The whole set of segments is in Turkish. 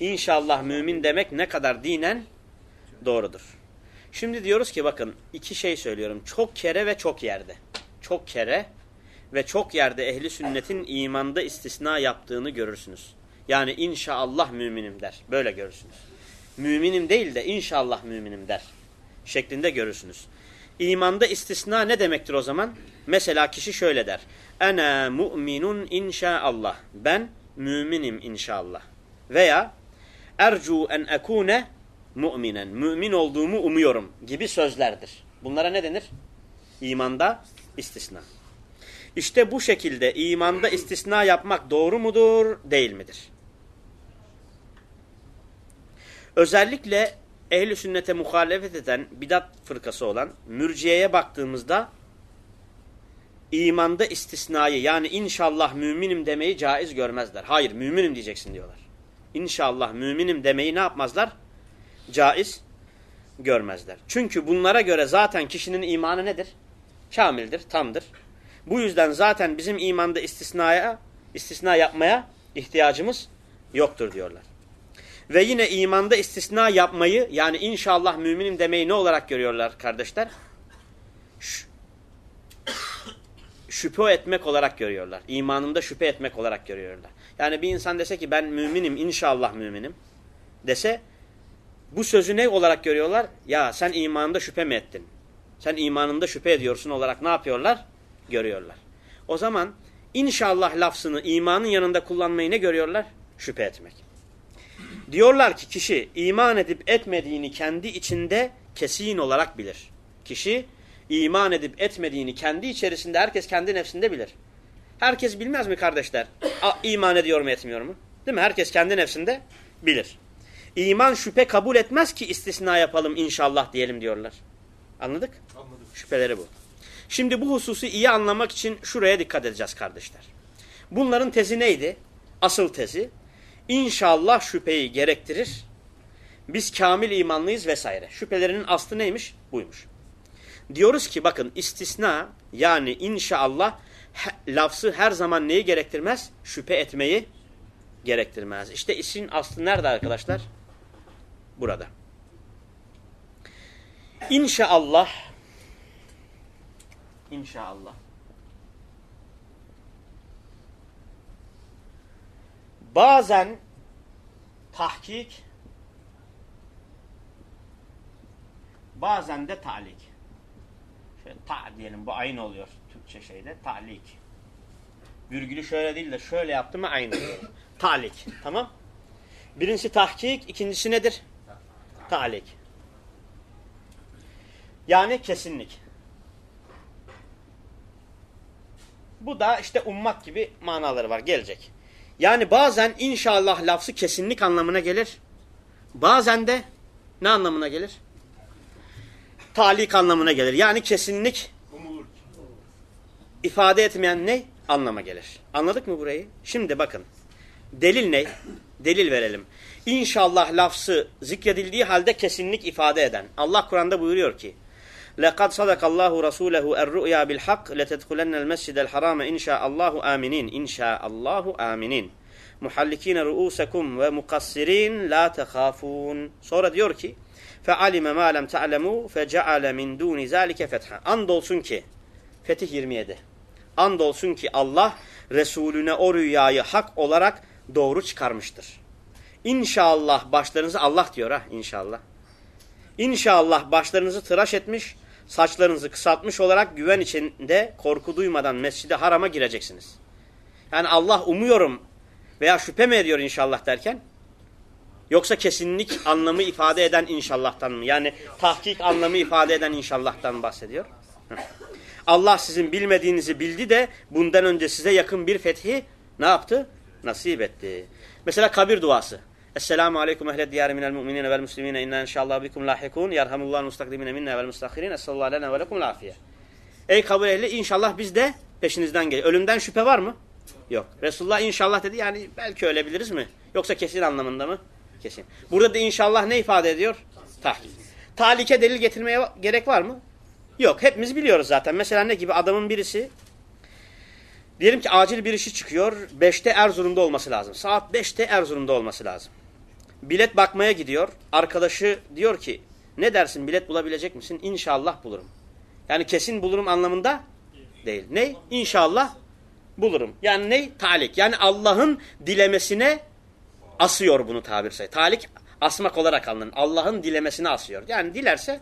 İnşallah mümin demek ne kadar dinen doğrudur. Şimdi diyoruz ki bakın iki şey söylüyorum. Çok kere ve çok yerde. Çok kere ve çok yerde ehli sünnetin imanda istisna yaptığını görürsünüz. Yani inşallah müminim der. Böyle görürsünüz. Müminim değil de inşallah müminim der. Şeklinde görürsünüz. İmanda istisna ne demektir o zaman? Mesela kişi şöyle der. Ene mu'minun inşaallah. Ben müminim inşallah. Veya ercu en ekune mu'minen. Mümin olduğumu umuyorum gibi sözlerdir. Bunlara ne denir? İmanda istisna. İşte bu şekilde imanda istisna yapmak doğru mudur, değil midir? Özellikle ehli sünnete muhalefet eden bidat fırkası olan mürciyeye baktığımızda imanda istisnayı yani inşallah müminim demeyi caiz görmezler. Hayır müminim diyeceksin diyorlar. İnşallah müminim demeyi ne yapmazlar? Caiz görmezler. Çünkü bunlara göre zaten kişinin imanı nedir? Kamildir, tamdır. Bu yüzden zaten bizim imanda istisnaya, istisna yapmaya ihtiyacımız yoktur diyorlar. Ve yine imanda istisna yapmayı yani inşallah müminim demeyi ne olarak görüyorlar kardeşler? Şüphe etmek olarak görüyorlar. İmanında şüphe etmek olarak görüyorlar. Yani bir insan dese ki ben müminim inşallah müminim dese bu sözü ne olarak görüyorlar? Ya sen imanında şüphe mi ettin? Sen imanında şüphe ediyorsun olarak ne yapıyorlar? Görüyorlar. O zaman inşallah lafzını imanın yanında kullanmayı ne görüyorlar? Şüphe etmek. Diyorlar ki kişi iman edip etmediğini kendi içinde kesin olarak bilir. Kişi iman edip etmediğini kendi içerisinde herkes kendi nefsinde bilir. Herkes bilmez mi kardeşler? A, iman ediyor mu etmiyor mu? Değil mi? Herkes kendi nefsinde bilir. İman şüphe kabul etmez ki istisna yapalım inşallah diyelim diyorlar. Anladık? Anladık. Şüpheleri bu. Şimdi bu hususu iyi anlamak için şuraya dikkat edeceğiz kardeşler. Bunların tezi neydi? Asıl tezi İnşallah şüpheyi gerektirir. Biz kamil imanlıyız vesaire. Şüphelerinin aslı neymiş? Buymuş. Diyoruz ki bakın istisna yani inşallah lafzı her zaman neyi gerektirmez? Şüphe etmeyi gerektirmez. İşte işin aslı nerede arkadaşlar? Burada. İnşallah İnşallah bazen tahkik bazen de talik. Şöyle ta diyelim bu aynı oluyor Türkçe şeyde talik. Virgülü şöyle değil de şöyle yaptı mı aynı oluyor. talik. Tamam? Birincisi tahkik, ikincisi nedir? Talik. Yani kesinlik. Bu da işte ummak gibi manaları var. Gelecek. Yani bazen inşallah lafzı kesinlik anlamına gelir. Bazen de ne anlamına gelir? Talik anlamına gelir. Yani kesinlik ifade etmeyen ne? Anlama gelir. Anladık mı burayı? Şimdi bakın. Delil ne? Delil verelim. İnşallah lafzı zikredildiği halde kesinlik ifade eden. Allah Kur'an'da buyuruyor ki لَقَدْ صَدَقَ اللّٰهُ رَسُولَهُ اَرْرُؤْيَا بِالْحَقِّ لَتَدْخُلَنَّ الْمَسْجِدَ الْحَرَامَ اِنْ شَاءَ اللّٰهُ آمِنِينَ اِنْ شَاءَ اللّٰهُ آمِنِينَ muhallikine ruusekum ve mukassirin la tehafun. Sonra diyor ki fealime ma lem ta'lemu feceale min duni zalike fetha. Andolsun ki Fetih 27. Andolsun ki Allah Resulüne o rüyayı hak olarak doğru çıkarmıştır. İnşallah başlarınızı Allah diyor ha inşallah. İnşallah başlarınızı tıraş etmiş, saçlarınızı kısaltmış olarak güven içinde korku duymadan mescide harama gireceksiniz. Yani Allah umuyorum veya şüphe mi ediyor inşallah derken? Yoksa kesinlik anlamı ifade eden inşallah'tan mı? Yani tahkik anlamı ifade eden inşallah'tan bahsediyor. Allah sizin bilmediğinizi bildi de bundan önce size yakın bir fethi ne yaptı? Nasip etti. Mesela kabir duası. Esselamu aleyküm ehle diyarı minel mu'minine vel muslimine inna inşallah bikum lahikun yarhamullahu mustakdimine minne vel mustakhirin essallallahu aleyna ve lekum lafiye. Ey kabir ehli inşallah biz de peşinizden gel. Ölümden şüphe var mı? Yok. Resulullah inşallah dedi yani belki ölebiliriz mi? Yoksa kesin anlamında mı? Kesin. Burada da inşallah ne ifade ediyor? Tahkik. Talike delil getirmeye gerek var mı? Yok. Hepimiz biliyoruz zaten. Mesela ne gibi adamın birisi diyelim ki acil bir işi çıkıyor. 5'te Erzurum'da olması lazım. Saat 5'te Erzurum'da olması lazım. bilet bakmaya gidiyor. Arkadaşı diyor ki ne dersin bilet bulabilecek misin? İnşallah bulurum. Yani kesin bulurum anlamında değil. Ne? İnşallah bulurum. Yani ne? Talik. Yani Allah'ın dilemesine asıyor bunu tabir say. Talik asmak olarak alınır. Allah'ın dilemesine asıyor. Yani dilerse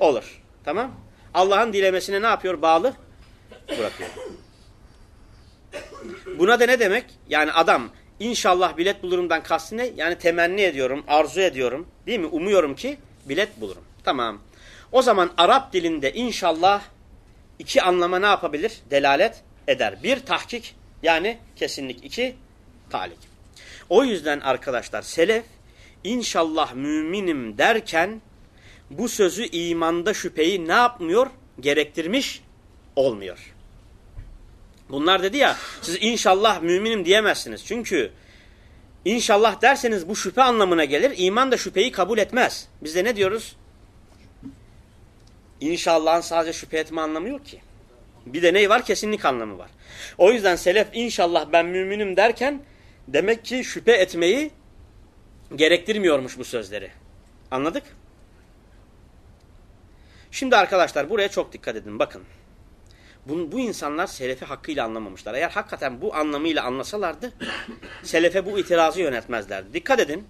olur. Tamam? Allah'ın dilemesine ne yapıyor? Bağlı bırakıyor. Buna da ne demek? Yani adam inşallah bilet bulurumdan kastı ne? Yani temenni ediyorum, arzu ediyorum. Değil mi? Umuyorum ki bilet bulurum. Tamam. O zaman Arap dilinde inşallah iki anlama ne yapabilir? Delalet eder. Bir tahkik yani kesinlik. iki talik. O yüzden arkadaşlar selef inşallah müminim derken bu sözü imanda şüpheyi ne yapmıyor? Gerektirmiş olmuyor. Bunlar dedi ya siz inşallah müminim diyemezsiniz. Çünkü inşallah derseniz bu şüphe anlamına gelir. İman da şüpheyi kabul etmez. Biz de ne diyoruz? İnşallahın sadece şüphe etme anlamı yok ki. Bir de ne var? Kesinlik anlamı var. O yüzden selef inşallah ben müminim derken demek ki şüphe etmeyi gerektirmiyormuş bu sözleri. Anladık? Şimdi arkadaşlar buraya çok dikkat edin. Bakın. Bu, bu insanlar selefi hakkıyla anlamamışlar. Eğer hakikaten bu anlamıyla anlasalardı selefe bu itirazı yönetmezlerdi. Dikkat edin.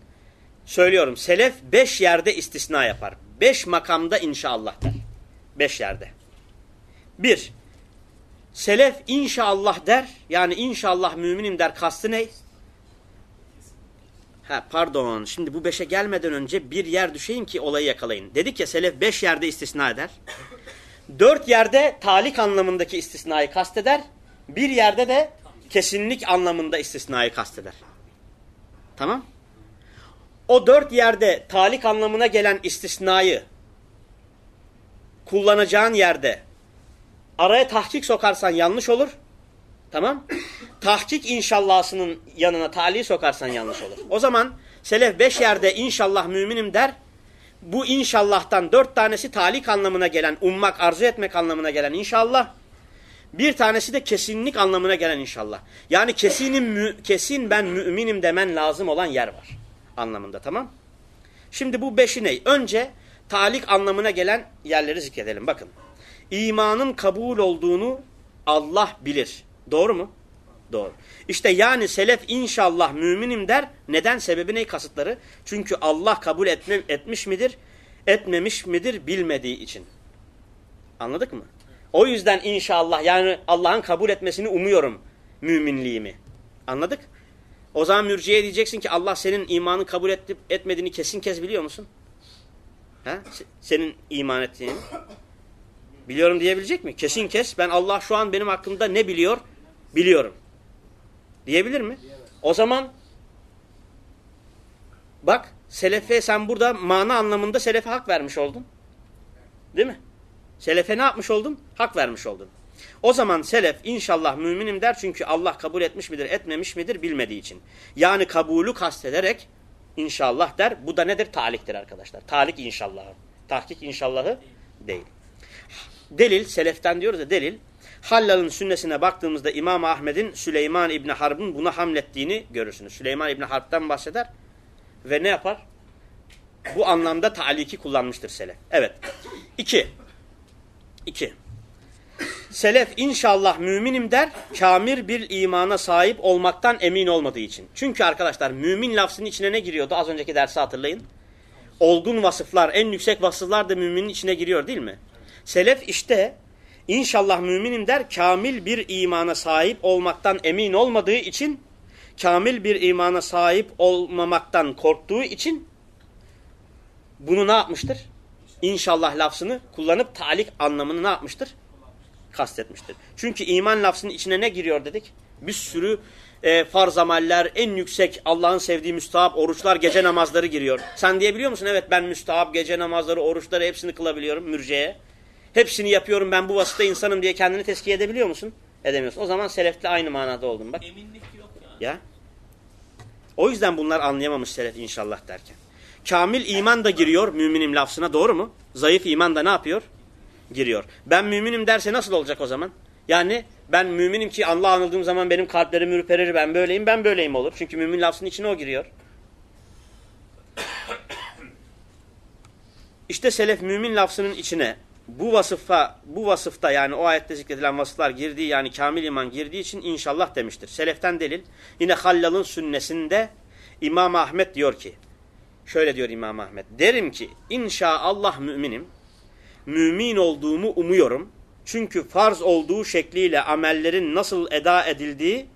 Söylüyorum selef beş yerde istisna yapar. Beş makamda inşallah der. Beş yerde. Bir, selef inşallah der. Yani inşallah müminim der. Kastı ne? Ha, pardon. Şimdi bu beşe gelmeden önce bir yer düşeyim ki olayı yakalayın. Dedik ya selef beş yerde istisna eder. Dört yerde talik anlamındaki istisnayı kasteder. Bir yerde de kesinlik anlamında istisnayı kasteder. Tamam. O dört yerde talik anlamına gelen istisnayı kullanacağın yerde araya tahkik sokarsan yanlış olur. Tamam. Tahkik inşallahsının yanına talihi sokarsan yanlış olur. O zaman selef beş yerde inşallah müminim der bu inşallah'tan dört tanesi talik anlamına gelen, ummak, arzu etmek anlamına gelen inşallah. Bir tanesi de kesinlik anlamına gelen inşallah. Yani kesinim, kesin ben müminim demen lazım olan yer var. Anlamında tamam. Şimdi bu beşi ne? Önce talik anlamına gelen yerleri zikredelim. Bakın. İmanın kabul olduğunu Allah bilir. Doğru mu? Doğru. İşte yani selef inşallah müminim der. Neden? Sebebi ne kasıtları? Çünkü Allah kabul etme, etmiş midir? Etmemiş midir? Bilmediği için. Anladık mı? O yüzden inşallah yani Allah'ın kabul etmesini umuyorum müminliğimi. Anladık? O zaman mürciye diyeceksin ki Allah senin imanı kabul etip etmediğini kesin kez biliyor musun? Ha? Senin iman ettiğini. Biliyorum diyebilecek mi? Kesin kes. Ben Allah şu an benim hakkımda ne biliyor? Biliyorum. Diyebilir mi? O zaman bak selefe sen burada mana anlamında selefe hak vermiş oldun. Değil mi? Selefe ne yapmış oldun? Hak vermiş oldun. O zaman selef inşallah müminim der çünkü Allah kabul etmiş midir etmemiş midir bilmediği için. Yani kabulü kastederek inşallah der. Bu da nedir? Taliktir arkadaşlar. Talik inşallahı. Tahkik inşallahı değil. Delil, seleften diyoruz ya delil. Hallal'ın sünnesine baktığımızda İmam Ahmed'in Süleyman İbni Harb'ın buna hamlettiğini görürsünüz. Süleyman İbni Harb'den bahseder ve ne yapar? Bu anlamda taliki kullanmıştır selef. Evet. İki. İki. Selef inşallah müminim der, kamir bir imana sahip olmaktan emin olmadığı için. Çünkü arkadaşlar mümin lafzının içine ne giriyordu? Az önceki dersi hatırlayın. Olgun vasıflar, en yüksek vasıflar da müminin içine giriyor değil mi? Selef işte İnşallah müminim der kamil bir imana sahip olmaktan emin olmadığı için kamil bir imana sahip olmamaktan korktuğu için bunu ne yapmıştır? İnşallah lafzını kullanıp talik anlamını ne yapmıştır? Kastetmiştir. Çünkü iman lafzının içine ne giriyor dedik? Bir sürü e, farz ameller, en yüksek Allah'ın sevdiği müstahap oruçlar, gece namazları giriyor. Sen diyebiliyor musun? Evet ben müstahap, gece namazları, oruçları hepsini kılabiliyorum mürceye. Hepsini yapıyorum ben bu vasıfta insanım diye kendini teskiye edebiliyor musun? Edemiyorsun. O zaman selefle aynı manada oldun bak. Eminlik yok yani. Ya. O yüzden bunlar anlayamamış selef inşallah derken. Kamil iman da giriyor müminim lafzına doğru mu? Zayıf iman da ne yapıyor? Giriyor. Ben müminim derse nasıl olacak o zaman? Yani ben müminim ki Allah anıldığım zaman benim kalplerim ürperir ben böyleyim ben böyleyim olur. Çünkü mümin lafzının içine o giriyor. İşte selef mümin lafzının içine bu vasıfa, bu vasıfta yani o ayette zikredilen vasıflar girdiği yani kamil iman girdiği için inşallah demiştir. Seleften delil. Yine Hallal'ın sünnesinde İmam Ahmet diyor ki, şöyle diyor İmam Ahmet, derim ki inşallah müminim, mümin olduğumu umuyorum. Çünkü farz olduğu şekliyle amellerin nasıl eda edildiği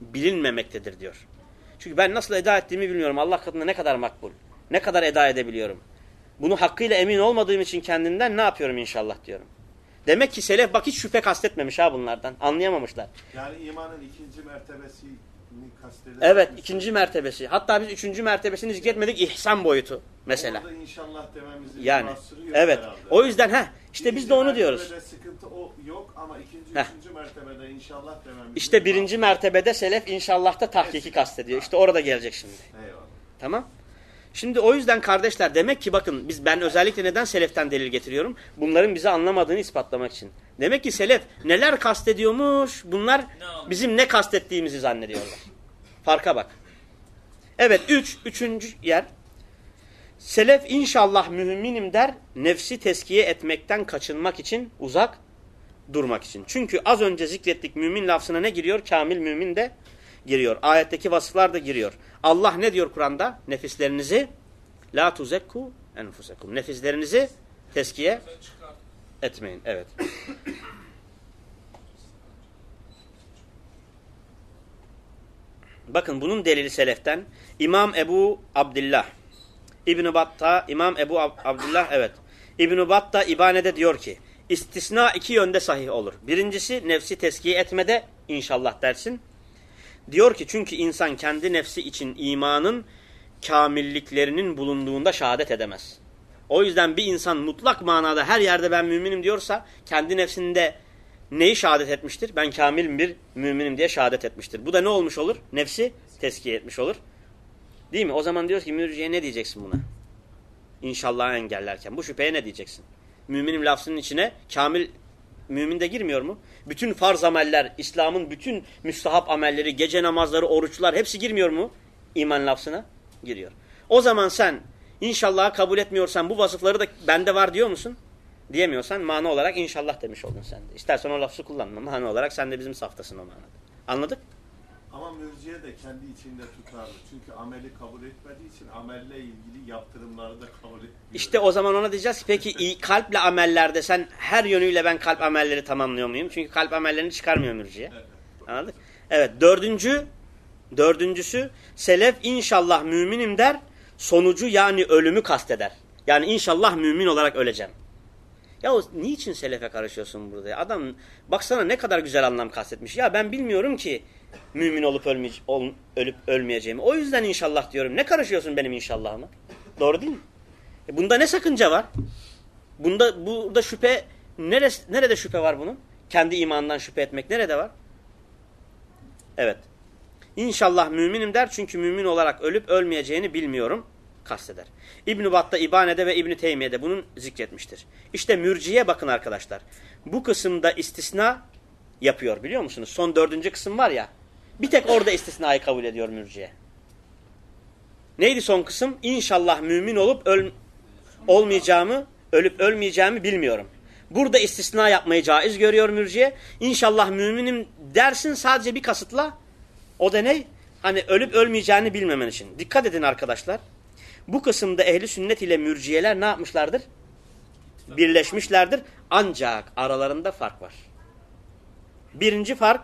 bilinmemektedir diyor. Çünkü ben nasıl eda ettiğimi bilmiyorum. Allah katında ne kadar makbul, ne kadar eda edebiliyorum. Bunu hakkıyla emin olmadığım için kendimden ne yapıyorum inşallah diyorum. Demek ki selef bak hiç şüphe kastetmemiş ha bunlardan. Anlayamamışlar. Yani imanın ikinci mertebesini kastedilir. Evet ikinci mertebesi. Hatta biz üçüncü mertebesini zikretmedik ihsan boyutu mesela. Orada inşallah dememizin Yani evet. herhalde. O yüzden ha işte biz de onu diyoruz. sıkıntı o yok ama ikinci, Heh. üçüncü mertebede inşallah dememizin İşte birinci mertebede selef inşallah da tahkiki kastediyor. İşte orada gelecek şimdi. Eyvallah. Tamam. Şimdi o yüzden kardeşler demek ki bakın biz ben özellikle neden seleften delil getiriyorum? Bunların bizi anlamadığını ispatlamak için. Demek ki selef neler kastediyormuş? Bunlar bizim ne kastettiğimizi zannediyorlar. Farka bak. Evet üç, üçüncü yer. Selef inşallah müminim der, nefsi teskiye etmekten kaçınmak için uzak durmak için. Çünkü az önce zikrettik mümin lafzına ne giriyor? Kamil mümin de giriyor. Ayetteki vasıflar da giriyor. Allah ne diyor Kur'an'da? Nefislerinizi la tuzekku enfusekum. Nefislerinizi teskiye etmeyin. Evet. Bakın bunun delili seleften İmam Ebu Abdullah İbn Batta İmam Ebu Ab Abdullah evet. İbn Batta İbane'de diyor ki istisna iki yönde sahih olur. Birincisi nefsi teskiye etmede inşallah dersin. Diyor ki çünkü insan kendi nefsi için imanın kamilliklerinin bulunduğunda şehadet edemez. O yüzden bir insan mutlak manada her yerde ben müminim diyorsa kendi nefsinde neyi şehadet etmiştir? Ben kamil bir müminim diye şehadet etmiştir. Bu da ne olmuş olur? Nefsi teskiye etmiş olur. Değil mi? O zaman diyoruz ki mürciye ne diyeceksin buna? İnşallah engellerken. Bu şüpheye ne diyeceksin? Müminim lafzının içine kamil mümin de girmiyor mu? Bütün farz ameller, İslam'ın bütün müstahap amelleri, gece namazları, oruçlar hepsi girmiyor mu? İman lafzına giriyor. O zaman sen inşallah kabul etmiyorsan bu vasıfları da bende var diyor musun? Diyemiyorsan mana olarak inşallah demiş oldun sen de. İstersen o lafzı kullanma. Mana olarak sen de bizim saftasın o manada. Anladık? Ama mürciye de kendi içinde tutarlı. Çünkü ameli kabul etmediği için amelle ilgili yaptırımları da kabul etmiyor. İşte o zaman ona diyeceğiz ki peki iyi, kalple amellerde sen her yönüyle ben kalp amelleri tamamlıyor muyum? Çünkü kalp amellerini çıkarmıyor mürciye. Evet. Anladık? Evet dördüncü, dördüncüsü selef inşallah müminim der sonucu yani ölümü kasteder. Yani inşallah mümin olarak öleceğim. Ya niçin selefe karışıyorsun burada? Adam baksana ne kadar güzel anlam kastetmiş. Ya ben bilmiyorum ki mümin olup ölmeye, ol- ölüp ölmeyeceğimi. O yüzden inşallah diyorum. Ne karışıyorsun benim inşallahıma? Doğru değil mi? E bunda ne sakınca var? Bunda burada şüphe neresi, nerede şüphe var bunun? Kendi imanından şüphe etmek nerede var? Evet. İnşallah müminim der çünkü mümin olarak ölüp ölmeyeceğini bilmiyorum kasteder. İbn Battah İbane'de ve İbn Teymiye'de bunun zikretmiştir. İşte mürciye bakın arkadaşlar. Bu kısımda istisna yapıyor biliyor musunuz? Son dördüncü kısım var ya. Bir tek orada istisnayı kabul ediyor mürciye. Neydi son kısım? İnşallah mümin olup öl olmayacağımı, ölüp ölmeyeceğimi bilmiyorum. Burada istisna yapmayı caiz görüyor mürciye. İnşallah müminim dersin sadece bir kasıtla. O da ne? Hani ölüp ölmeyeceğini bilmemen için. Dikkat edin arkadaşlar. Bu kısımda ehli sünnet ile mürciyeler ne yapmışlardır? Birleşmişlerdir. Ancak aralarında fark var. Birinci fark,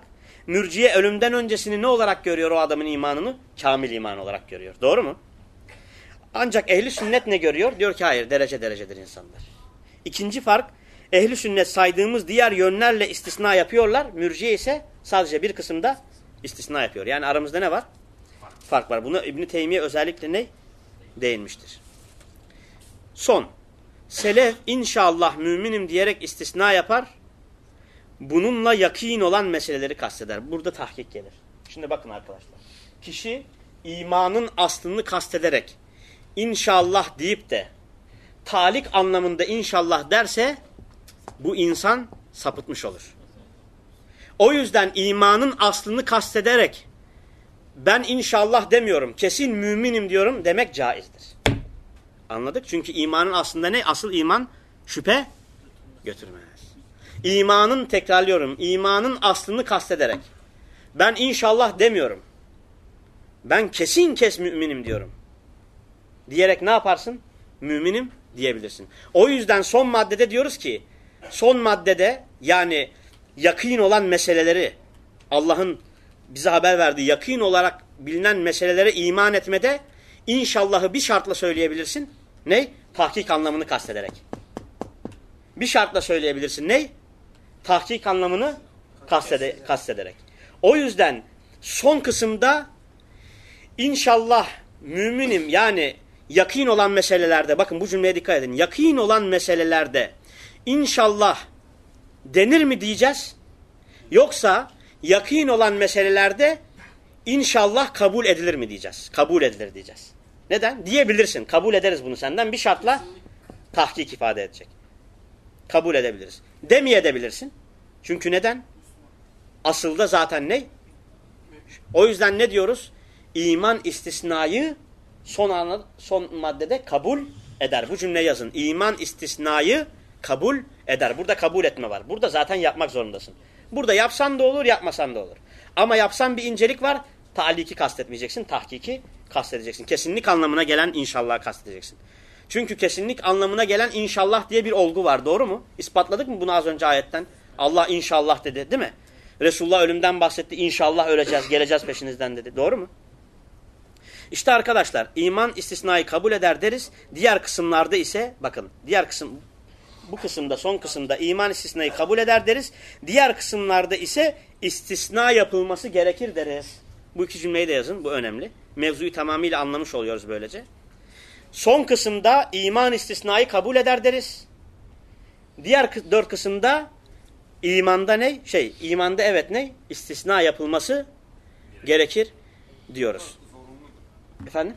mürciye ölümden öncesini ne olarak görüyor o adamın imanını? Kamil iman olarak görüyor. Doğru mu? Ancak ehli sünnet ne görüyor? Diyor ki hayır derece derecedir insanlar. İkinci fark, ehli sünnet saydığımız diğer yönlerle istisna yapıyorlar. Mürciye ise sadece bir kısımda istisna yapıyor. Yani aramızda ne var? Fark var. Buna İbn Teymiye özellikle ne değinmiştir. Son. Selef inşallah müminim diyerek istisna yapar. Bununla yakin olan meseleleri kasteder. Burada tahkik gelir. Şimdi bakın arkadaşlar. Kişi imanın aslını kastederek inşallah deyip de talik anlamında inşallah derse bu insan sapıtmış olur. O yüzden imanın aslını kastederek ben inşallah demiyorum, kesin müminim diyorum demek caizdir. Anladık? Çünkü imanın aslında ne? Asıl iman şüphe götürmez. İmanın tekrarlıyorum. imanın aslını kastederek. Ben inşallah demiyorum. Ben kesin kes müminim diyorum. Diyerek ne yaparsın? Müminim diyebilirsin. O yüzden son maddede diyoruz ki son maddede yani yakın olan meseleleri Allah'ın bize haber verdiği yakın olarak bilinen meselelere iman etmede inşallahı bir şartla söyleyebilirsin. Ne? Tahkik anlamını kastederek. Bir şartla söyleyebilirsin. Ne? Tahkik anlamını kastede, kastederek. O yüzden son kısımda inşallah müminim yani yakın olan meselelerde bakın bu cümleye dikkat edin. Yakın olan meselelerde inşallah denir mi diyeceğiz? Yoksa yakın olan meselelerde inşallah kabul edilir mi diyeceğiz? Kabul edilir diyeceğiz. Neden? Diyebilirsin. Kabul ederiz bunu senden. Bir şartla tahkik ifade edecek. Kabul edebiliriz. Demeyebilirsin. Çünkü neden? Asılda zaten ne? O yüzden ne diyoruz? İman istisnayı son, anla, son maddede kabul eder. Bu cümle yazın. İman istisnayı kabul eder. Burada kabul etme var. Burada zaten yapmak zorundasın. Burada yapsan da olur, yapmasan da olur. Ama yapsan bir incelik var. Taliki kastetmeyeceksin, tahkiki kastedeceksin. Kesinlik anlamına gelen inşallah kastedeceksin. Çünkü kesinlik anlamına gelen inşallah diye bir olgu var. Doğru mu? İspatladık mı bunu az önce ayetten? Allah inşallah dedi değil mi? Resulullah ölümden bahsetti. İnşallah öleceğiz, geleceğiz peşinizden dedi. Doğru mu? İşte arkadaşlar iman istisnayı kabul eder deriz. Diğer kısımlarda ise bakın diğer kısım bu kısımda son kısımda iman istisnayı kabul eder deriz. Diğer kısımlarda ise istisna yapılması gerekir deriz. Bu iki cümleyi de yazın bu önemli. Mevzuyu tamamıyla anlamış oluyoruz böylece. Son kısımda iman istisnayı kabul eder deriz. Diğer dört kısımda imanda ne? Şey imanda evet ne? İstisna yapılması gerekir diyoruz. Zorunludur. Efendim?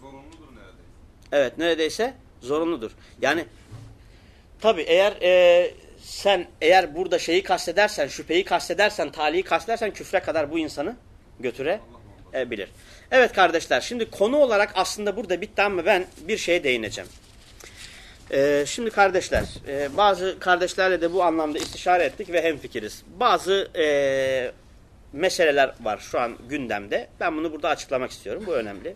Zorunludur neredeyse. Evet neredeyse zorunludur. Yani tabi eğer e, sen eğer burada şeyi kastedersen, şüpheyi kastedersen, taliyi kastedersen küfre kadar bu insanı götürebilir. Evet kardeşler şimdi konu olarak aslında burada bitti ama ben bir şeye değineceğim. Ee, şimdi kardeşler e, bazı kardeşlerle de bu anlamda istişare ettik ve hemfikiriz. Bazı e, meseleler var şu an gündemde. Ben bunu burada açıklamak istiyorum. Bu önemli.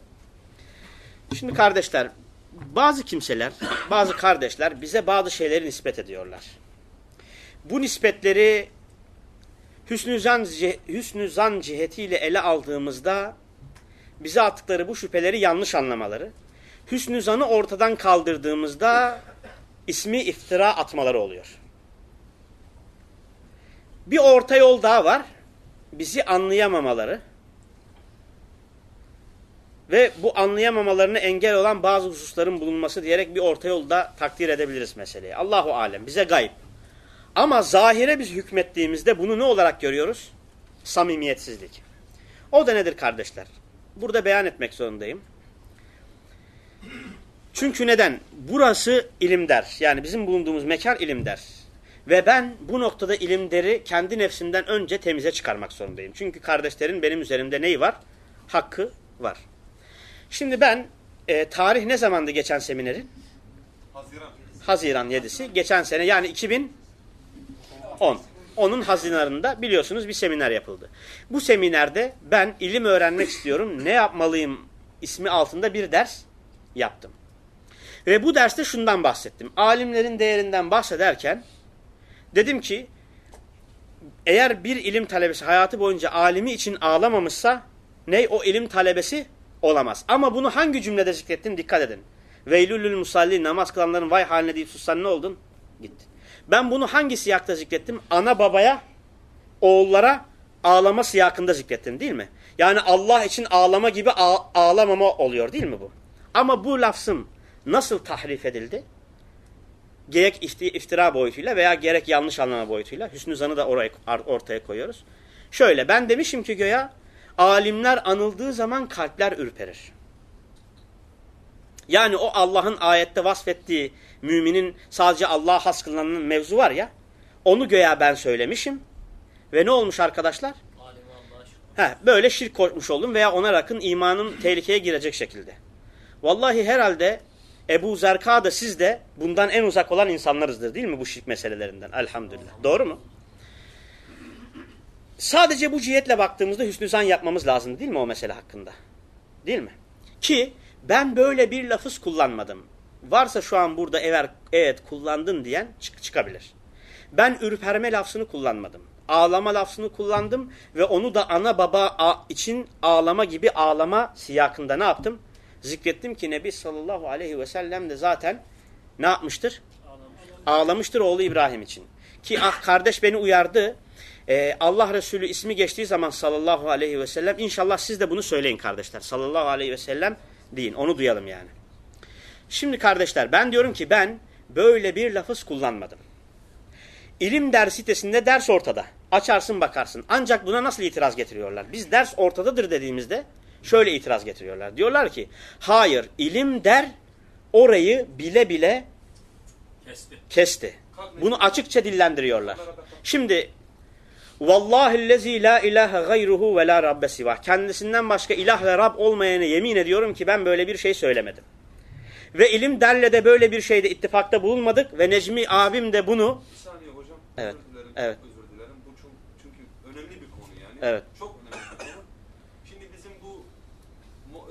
Şimdi kardeşler bazı kimseler, bazı kardeşler bize bazı şeyleri nispet ediyorlar. Bu nispetleri hüsnü zan, hüsnü zan cihetiyle ele aldığımızda bize attıkları bu şüpheleri yanlış anlamaları, hüsnü zanı ortadan kaldırdığımızda ismi iftira atmaları oluyor. Bir orta yol daha var. Bizi anlayamamaları ve bu anlayamamalarını engel olan bazı hususların bulunması diyerek bir orta yolda takdir edebiliriz meseleyi. Allahu alem bize gayb. Ama zahire biz hükmettiğimizde bunu ne olarak görüyoruz? Samimiyetsizlik. O da nedir kardeşler? Burada beyan etmek zorundayım. Çünkü neden? Burası ilim der. Yani bizim bulunduğumuz mekan ilim der. Ve ben bu noktada ilimleri kendi nefsimden önce temize çıkarmak zorundayım. Çünkü kardeşlerin benim üzerimde neyi var? Hakkı var. Şimdi ben e, tarih ne zamandı geçen seminerin? Haziran. Haziran 7'si. Geçen sene yani 2010. Onun Haziran'ında biliyorsunuz bir seminer yapıldı. Bu seminerde ben ilim öğrenmek istiyorum. Ne yapmalıyım ismi altında bir ders yaptım. Ve bu derste şundan bahsettim. Alimlerin değerinden bahsederken dedim ki eğer bir ilim talebesi hayatı boyunca alimi için ağlamamışsa ne o ilim talebesi olamaz. Ama bunu hangi cümlede zikrettim dikkat edin. Veylülül musalli namaz kılanların vay haline deyip sussan ne oldun? Gitti. Ben bunu hangi siyakta zikrettim? Ana babaya, oğullara ağlama siyakında zikrettim değil mi? Yani Allah için ağlama gibi ağlamama oluyor değil mi bu? Ama bu lafzım nasıl tahrif edildi? Gerek iftira boyutuyla veya gerek yanlış anlama boyutuyla. Hüsnü zanı da oraya, ortaya koyuyoruz. Şöyle ben demişim ki göya alimler anıldığı zaman kalpler ürperir. Yani o Allah'ın ayette vasfettiği müminin sadece Allah'a has kılınanın mevzu var ya onu göya ben söylemişim. Ve ne olmuş arkadaşlar? He, böyle şirk koşmuş oldum veya ona rakın imanın tehlikeye girecek şekilde. Vallahi herhalde Ebu Zerka da siz de bundan en uzak olan insanlarızdır değil mi bu şirk meselelerinden? Elhamdülillah. Doğru mu? Sadece bu cihetle baktığımızda hüsnü zan yapmamız lazım değil mi o mesele hakkında? Değil mi? Ki ben böyle bir lafız kullanmadım. Varsa şu an burada eğer evet kullandın diyen çık çıkabilir. Ben ürperme lafzını kullanmadım. Ağlama lafzını kullandım ve onu da ana baba için ağlama gibi ağlama siyakında ne yaptım? Zikrettim ki Nebi sallallahu aleyhi ve sellem de zaten ne yapmıştır? Ağlamıştır oğlu İbrahim için. Ki ah kardeş beni uyardı. Ee, Allah Resulü ismi geçtiği zaman sallallahu aleyhi ve sellem inşallah siz de bunu söyleyin kardeşler. Sallallahu aleyhi ve sellem deyin. Onu duyalım yani. Şimdi kardeşler ben diyorum ki ben böyle bir lafız kullanmadım. İlim ders sitesinde ders ortada. Açarsın bakarsın. Ancak buna nasıl itiraz getiriyorlar? Biz ders ortadadır dediğimizde şöyle itiraz getiriyorlar. Diyorlar ki hayır ilim der orayı bile bile Kesti. kesti. Bunu açıkça dillendiriyorlar. Şimdi Vallahillezî la ilahe gayruhu ve la rabbe sivah. Kendisinden başka ilah ve Rab olmayana yemin ediyorum ki ben böyle bir şey söylemedim. Ve ilim derle de böyle bir şeyde ittifakta bulunmadık ve Necmi abim de bunu Bir saniye hocam. Evet, Özür dilerim. evet. Özür dilerim. Bu çok çünkü önemli bir konu yani. Evet. Çok önemli bir konu. Şimdi bizim bu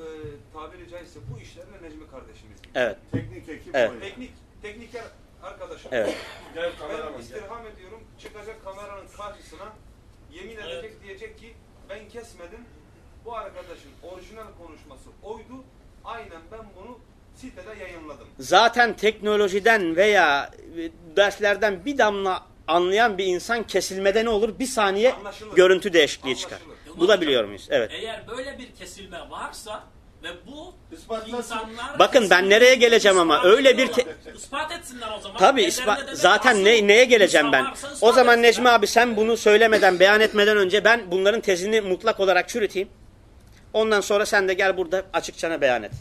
e, tabiri caizse bu işlerle Necmi kardeşimiz. gibi. evet Teknik ekip Evet. Teknik, tekniker arkadaşım. evet Gel Ben gel. istirham ediyorum. Çıkacak kameranın karşısına yemin Evet. edecek diyecek ki ben kesmedim. Bu arkadaşın orijinal konuşması oydu. Aynen ben bunu sitede yayınladım. zaten teknolojiden veya e, derslerden bir damla anlayan bir insan kesilmede ne olur? Bir saniye Anlaşılır. görüntü değişikliği çıkar. Anlaşılır. Bulabiliyor muyuz? Evet. Eğer böyle bir kesilme varsa ve bu İspatlasın. insanlar... Bakın ben nereye geleceğim ama öyle bir ediyorlar. ispat etsinler o zaman. Tabii ispat, zaten ne, neye geleceğim ben? O zaman etsinler. Necmi abi sen bunu söylemeden, beyan etmeden önce ben bunların tezini mutlak olarak çürüteyim. Ondan sonra sen de gel burada açıkçana beyan et.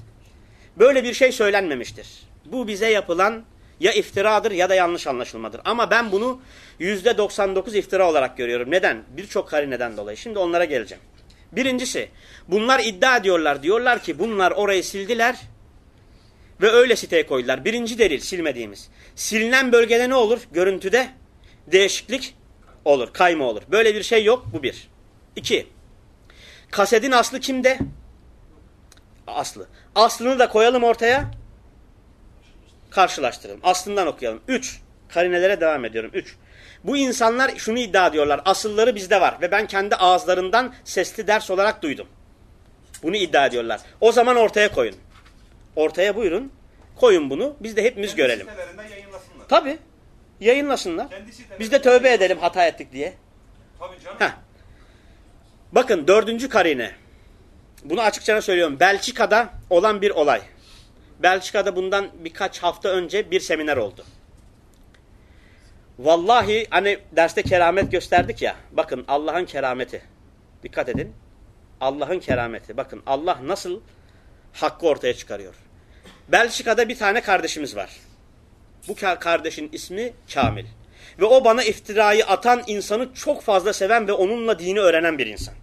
Böyle bir şey söylenmemiştir. Bu bize yapılan ya iftiradır ya da yanlış anlaşılmadır. Ama ben bunu yüzde 99 iftira olarak görüyorum. Neden? Birçok karineden dolayı. Şimdi onlara geleceğim. Birincisi, bunlar iddia ediyorlar. Diyorlar ki bunlar orayı sildiler ve öyle siteye koydular. Birinci delil silmediğimiz. Silinen bölgede ne olur? Görüntüde değişiklik olur, kayma olur. Böyle bir şey yok. Bu bir. İki, kasetin aslı kimde? Aslı. Aslını da koyalım ortaya. Karşılaştıralım. Aslından okuyalım. Üç, karinelere devam ediyorum. Üç, bu insanlar şunu iddia ediyorlar. Asılları bizde var ve ben kendi ağızlarından sesli ders olarak duydum. Bunu iddia ediyorlar. O zaman ortaya koyun. Ortaya buyurun. Koyun bunu. Biz de hepimiz Kendi görelim. yayınlasınlar. Tabi. Yayınlasınlar. Biz de tövbe edelim hata ettik diye. Tabii canım. Heh. Bakın dördüncü karine. Bunu açıkça söylüyorum. Belçika'da olan bir olay. Belçika'da bundan birkaç hafta önce bir seminer oldu. Vallahi hani derste keramet gösterdik ya. Bakın Allah'ın kerameti. Dikkat edin. Allah'ın kerameti. Bakın Allah nasıl hakkı ortaya çıkarıyor. Belçika'da bir tane kardeşimiz var. Bu ka- kardeşin ismi Kamil. Ve o bana iftirayı atan insanı çok fazla seven ve onunla dini öğrenen bir insan.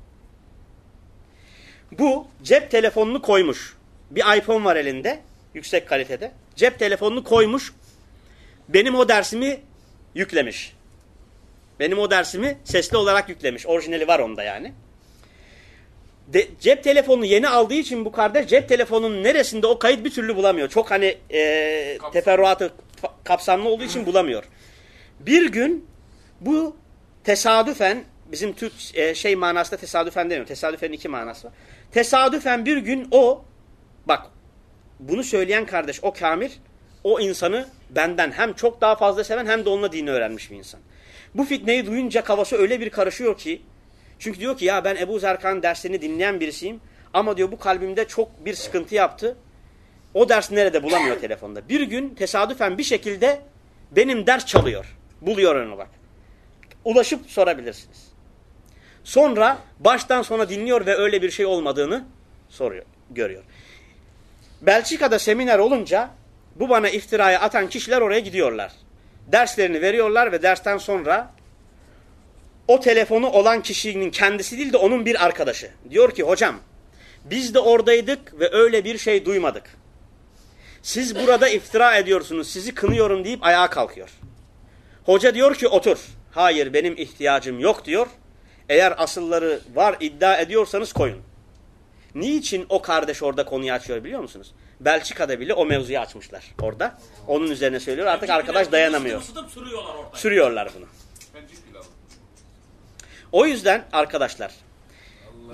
Bu cep telefonunu koymuş. Bir iPhone var elinde. Yüksek kalitede. Cep telefonunu koymuş. Benim o dersimi yüklemiş. Benim o dersimi sesli olarak yüklemiş. Orijinali var onda yani. De, cep telefonunu yeni aldığı için bu kardeş cep telefonunun neresinde o kayıt bir türlü bulamıyor. Çok hani e, teferruatı kapsamlı olduğu için bulamıyor. Bir gün bu tesadüfen bizim Türk e, şey manasında tesadüfen demiyorum. Tesadüfen iki manası var. Tesadüfen bir gün o bak bunu söyleyen kardeş o Kamil o insanı benden hem çok daha fazla seven hem de onunla dini öğrenmiş bir insan. Bu fitneyi duyunca kafası öyle bir karışıyor ki çünkü diyor ki ya ben Ebu Zerkan derslerini dinleyen birisiyim ama diyor bu kalbimde çok bir sıkıntı yaptı. O ders nerede bulamıyor telefonda. Bir gün tesadüfen bir şekilde benim ders çalıyor. Buluyor onu bak. Ulaşıp sorabilirsiniz. Sonra baştan sona dinliyor ve öyle bir şey olmadığını soruyor, görüyor. Belçika'da seminer olunca bu bana iftiraya atan kişiler oraya gidiyorlar. Derslerini veriyorlar ve dersten sonra o telefonu olan kişinin kendisi değil de onun bir arkadaşı. Diyor ki hocam biz de oradaydık ve öyle bir şey duymadık. Siz burada iftira ediyorsunuz. Sizi kınıyorum deyip ayağa kalkıyor. Hoca diyor ki otur. Hayır benim ihtiyacım yok diyor. Eğer asılları var iddia ediyorsanız koyun. Niçin o kardeş orada konuyu açıyor biliyor musunuz? Belçika'da bile o mevzuyu açmışlar orada. Onun üzerine söylüyor. Artık arkadaş dayanamıyor. Sürüyorlar orada. Sürüyorlar bunu. Ben ciddi lan. O yüzden arkadaşlar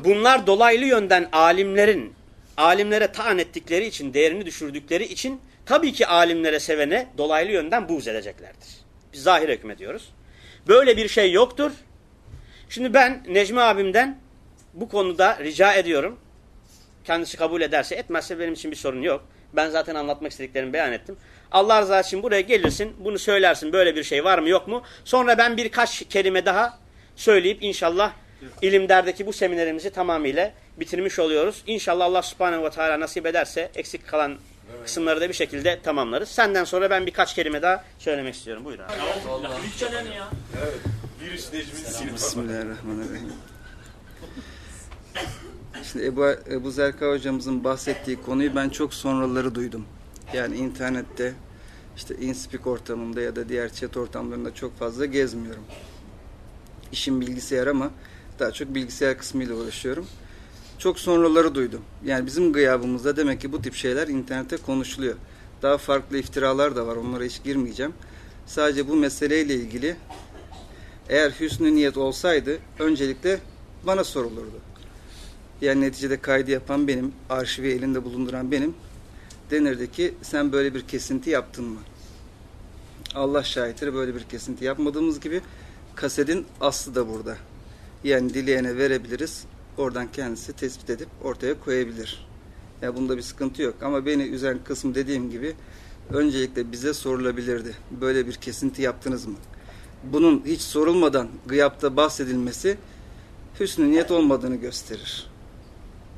bunlar dolaylı yönden alimlerin alimlere taan ettikleri için, değerini düşürdükleri için tabii ki alimlere sevene dolaylı yönden buğz edeceklerdir. Biz zahir hükmediyoruz. Böyle bir şey yoktur. Şimdi ben Necmi abimden bu konuda rica ediyorum. Kendisi kabul ederse etmezse benim için bir sorun yok. Ben zaten anlatmak istediklerimi beyan ettim. Allah rızası için buraya gelirsin, bunu söylersin. Böyle bir şey var mı yok mu? Sonra ben birkaç kelime daha söyleyip inşallah ilimderdeki bu seminerimizi tamamıyla bitirmiş oluyoruz. İnşallah Allah subhanehu ve teala nasip ederse eksik kalan kısımları da bir şekilde tamamlarız. Senden sonra ben birkaç kelime daha söylemek istiyorum. Buyurun abi. Ya, ya. Necmi'nin sinir. Bismillahirrahmanirrahim. Şimdi Ebu, Ebu Zerka hocamızın bahsettiği konuyu ben çok sonraları duydum. Yani internette işte InSpeak ortamında ya da diğer chat ortamlarında çok fazla gezmiyorum. İşim bilgisayar ama daha çok bilgisayar kısmıyla uğraşıyorum. Çok sonraları duydum. Yani bizim gıyabımızda demek ki bu tip şeyler internette konuşuluyor. Daha farklı iftiralar da var. Onlara hiç girmeyeceğim. Sadece bu meseleyle ilgili eğer hüsnü niyet olsaydı öncelikle bana sorulurdu. Yani neticede kaydı yapan benim, arşivi elinde bulunduran benim. Denirdi ki sen böyle bir kesinti yaptın mı? Allah şahittir böyle bir kesinti yapmadığımız gibi kasedin aslı da burada. Yani dileyene verebiliriz. Oradan kendisi tespit edip ortaya koyabilir. Ya bunda bir sıkıntı yok. Ama beni üzen kısmı dediğim gibi öncelikle bize sorulabilirdi. Böyle bir kesinti yaptınız mı? Bunun hiç sorulmadan gıyapta bahsedilmesi hüsnü niyet olmadığını gösterir.